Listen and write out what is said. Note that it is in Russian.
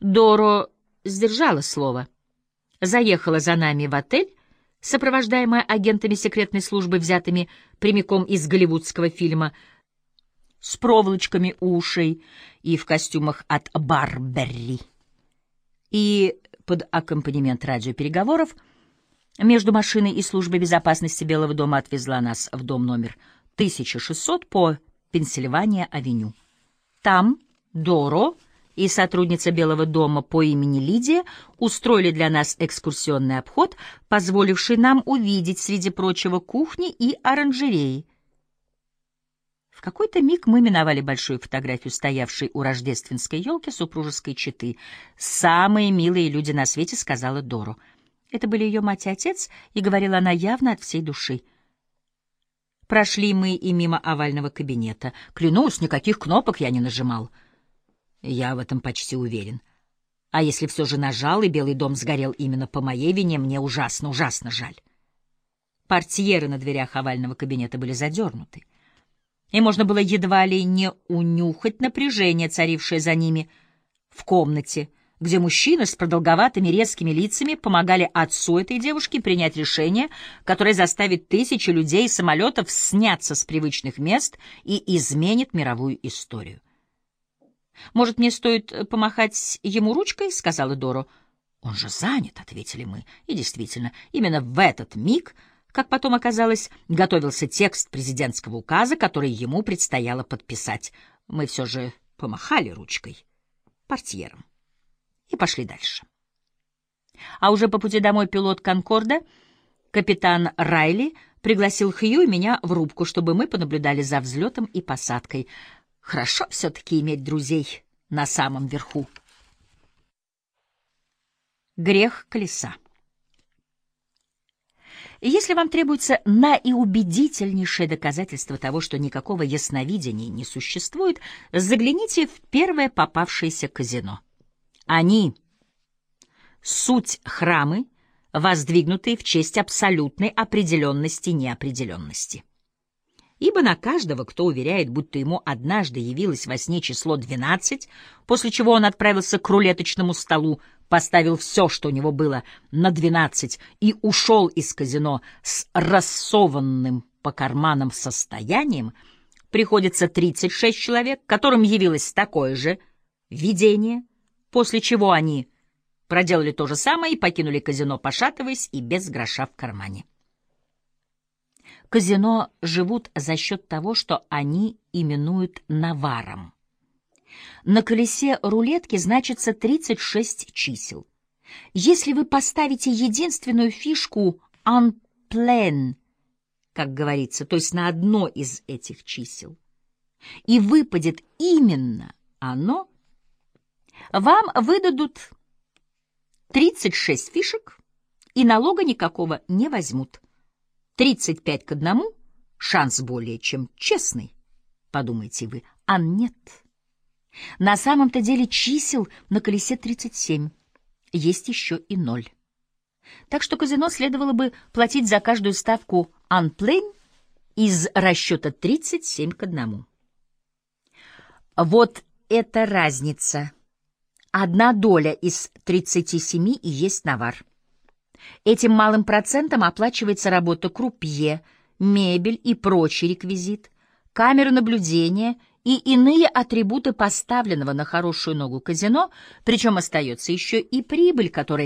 Доро сдержала слово. Заехала за нами в отель, сопровождаемая агентами секретной службы, взятыми прямиком из голливудского фильма, с проволочками ушей и в костюмах от Барберри. И под аккомпанемент радиопереговоров между машиной и службой безопасности Белого дома отвезла нас в дом номер 1600 по Пенсильвания-авеню. Там Доро и сотрудница Белого дома по имени Лидия устроили для нас экскурсионный обход, позволивший нам увидеть, среди прочего, кухни и оранжереи. В какой-то миг мы миновали большую фотографию, стоявшей у рождественской елки супружеской четы. «Самые милые люди на свете», — сказала Дору. Это были ее мать и отец, и говорила она явно от всей души. Прошли мы и мимо овального кабинета. Клянусь, никаких кнопок я не нажимал. Я в этом почти уверен. А если все же нажал, и Белый дом сгорел именно по моей вине, мне ужасно, ужасно жаль. Портьеры на дверях овального кабинета были задернуты, и можно было едва ли не унюхать напряжение, царившее за ними в комнате, где мужчины с продолговатыми резкими лицами помогали отцу этой девушки принять решение, которое заставит тысячи людей и самолетов сняться с привычных мест и изменит мировую историю. «Может, мне стоит помахать ему ручкой?» — сказала Доро. «Он же занят», — ответили мы. И действительно, именно в этот миг, как потом оказалось, готовился текст президентского указа, который ему предстояло подписать. Мы все же помахали ручкой портьером и пошли дальше. А уже по пути домой пилот «Конкорда», капитан Райли, пригласил Хью и меня в рубку, чтобы мы понаблюдали за взлетом и посадкой. Хорошо все-таки иметь друзей на самом верху. Грех колеса. Если вам требуется наиубедительнейшее доказательство того, что никакого ясновидения не существует, загляните в первое попавшееся казино. Они — суть храмы, воздвигнутые в честь абсолютной определенности неопределенности. Ибо на каждого, кто уверяет, будто ему однажды явилось во сне число двенадцать, после чего он отправился к рулеточному столу, поставил все, что у него было, на двенадцать и ушел из казино с рассованным по карманам состоянием, приходится тридцать шесть человек, которым явилось такое же видение — после чего они проделали то же самое и покинули казино, пошатываясь и без гроша в кармане. Казино живут за счет того, что они именуют наваром. На колесе рулетки значится 36 чисел. Если вы поставите единственную фишку «en plein», как говорится, то есть на одно из этих чисел, и выпадет именно оно, вам выдадут 36 фишек, и налога никакого не возьмут. 35 к одному — шанс более чем честный, подумаете вы, а нет. На самом-то деле чисел на колесе 37, есть еще и ноль. Так что казино следовало бы платить за каждую ставку «unplain» из расчета 37 к одному. Вот это разница Одна доля из 37 и есть навар. Этим малым процентом оплачивается работа крупье, мебель и прочий реквизит, камеры наблюдения и иные атрибуты поставленного на хорошую ногу казино, причем остается еще и прибыль, которой